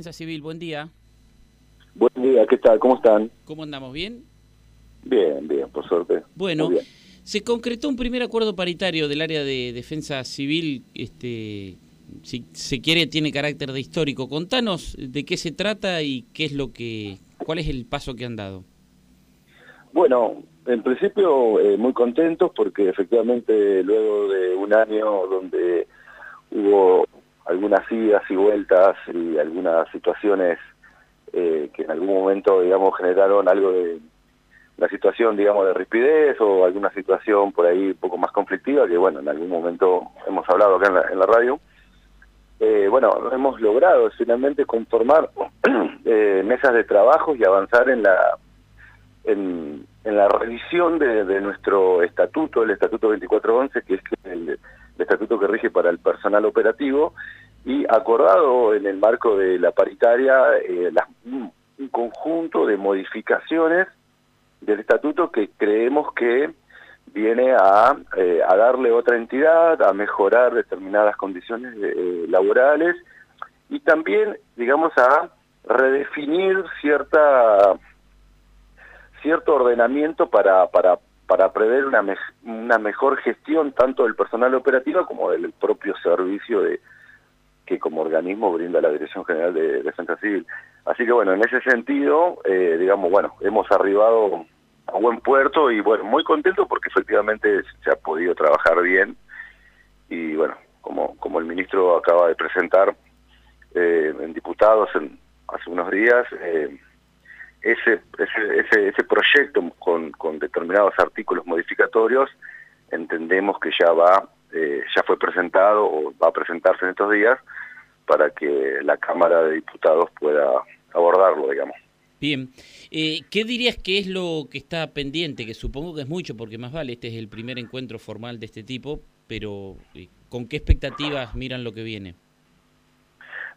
Defensa Civil, buen día. Buen día, ¿qué tal? ¿Cómo están? ¿Cómo andamos? ¿Bien? Bien, bien, por suerte. Bueno, bien. se concretó un primer acuerdo paritario del área de defensa civil, este, si se quiere tiene carácter de histórico. Contanos de qué se trata y qué es lo que, cuál es el paso que han dado. Bueno, en principio eh, muy contentos porque efectivamente luego de un año donde hubo algunas idas y vueltas y algunas situaciones eh, que en algún momento, digamos, generaron algo de una situación, digamos, de rapidez o alguna situación por ahí un poco más conflictiva, que bueno, en algún momento hemos hablado acá en la, en la radio. Eh, bueno, hemos logrado finalmente conformar eh, mesas de trabajo y avanzar en la en, la revisión de, de, nuestro estatuto, el estatuto 2411, que es el, estatuto que rige para el personal operativo, y acordado en el marco de la paritaria eh, un, un conjunto de modificaciones del estatuto que creemos que viene a, eh, darle otra entidad, a mejorar determinadas condiciones eh, laborales y también, digamos, a redefinir cierta cierto ordenamiento para, para, para prever una, me una mejor gestión tanto del personal operativo como del propio servicio de que como organismo brinda la Dirección General de Defensa Civil. Así que bueno, en ese sentido, eh, digamos, bueno, hemos arribado a buen puerto y bueno, muy contento porque efectivamente se ha podido trabajar bien y bueno, como, como el ministro acaba de presentar eh, en diputados en, hace unos días, eh, ese, ese, ese, proyecto con, con determinados artículos modificatorios entendemos que ya va, eh, ya fue presentado o va a presentarse en estos días para que la Cámara de Diputados pueda abordarlo, digamos. Bien, eh, ¿qué dirías que es lo que está pendiente? Que supongo que es mucho, porque más vale, este es el primer encuentro formal de este tipo, pero eh, ¿con qué expectativas miran lo que viene?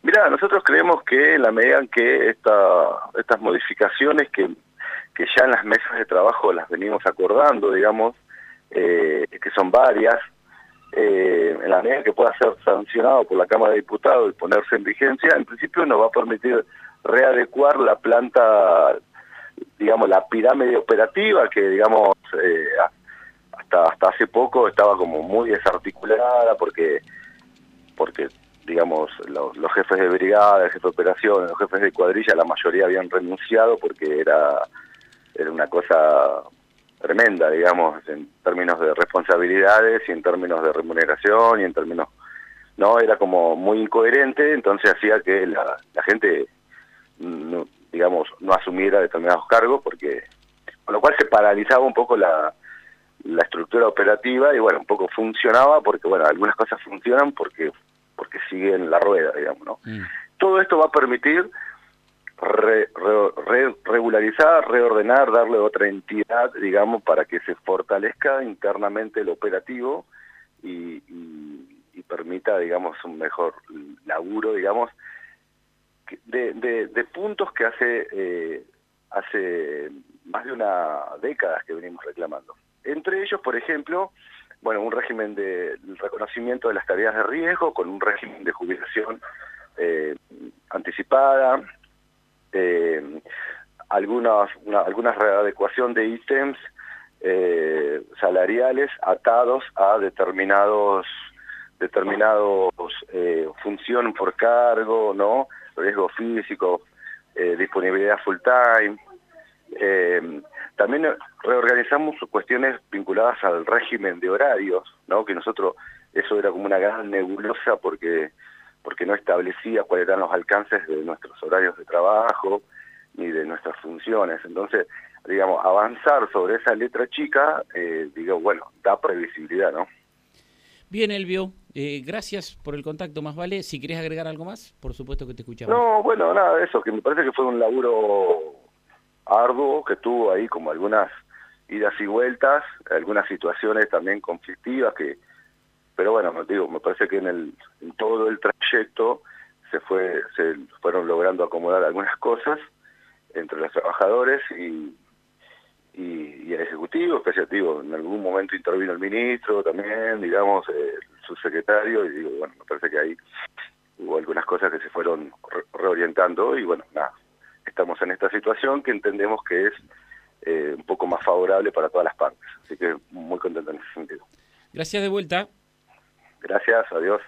Mira, nosotros creemos que en la medida en que esta, estas modificaciones que, ya en las mesas de trabajo las venimos acordando, digamos, eh, que son varias, eh, en la medida que pueda ser sancionado por la Cámara de Diputados y ponerse en vigencia, en principio nos va a permitir readecuar la planta, digamos, la pirámide operativa que, digamos, eh, hasta hasta hace poco estaba como muy desarticulada porque porque digamos, los, los, jefes de brigada, el jefe de operaciones, los jefes de cuadrilla, la mayoría habían renunciado porque era, era una cosa tremenda, digamos, en términos de responsabilidades y en términos de remuneración y en términos... No, era como muy incoherente, entonces hacía que la, la gente, no, digamos, no asumiera determinados cargos porque... Con lo cual se paralizaba un poco la, la estructura operativa y bueno, un poco funcionaba porque, bueno, algunas cosas funcionan porque porque siguen la rueda, digamos, ¿no? Mm. Todo esto va a permitir re, re, re, regularizar, reordenar, darle otra entidad, digamos, para que se fortalezca internamente el operativo y, y, y permita, digamos, un mejor laburo, digamos, de, de, de puntos que hace, eh, hace más de una década que venimos reclamando. Entre ellos, por ejemplo, bueno, un régimen de reconocimiento de las tareas de riesgo con un régimen de jubilación eh, anticipada, eh, algunas, una, algunas readecuación de ítems eh, salariales atados a determinados determinados eh, función por cargo, ¿no? riesgo físico, eh, disponibilidad full time, eh, también reorganizamos cuestiones vinculadas al régimen de horarios, ¿no? Que nosotros, eso era como una gran nebulosa porque, porque no establecía cuáles eran los alcances de nuestros horarios de trabajo ni de nuestras funciones. Entonces, digamos, avanzar sobre esa letra chica, eh, digo, bueno, da previsibilidad, ¿no? Bien, Elvio, eh, gracias por el contacto, más vale. Si querés agregar algo más, por supuesto que te escuchamos. No, bueno, nada de eso, que me parece que fue un laburo arduo que tuvo ahí como algunas idas y vueltas, algunas situaciones también conflictivas que pero bueno, digo, me parece que en el en todo el trayecto se fue se fueron logrando acomodar algunas cosas entre los trabajadores y y, el ejecutivo, especial, en algún momento intervino el ministro también, digamos, el subsecretario, y digo, bueno, me parece que ahí hubo algunas cosas que se fueron reorientando y bueno, nada, estamos en esta situación que entendemos que es eh, un poco más favorable para todas las partes. Así que muy contento en ese sentido. Gracias de vuelta. Gracias, adiós.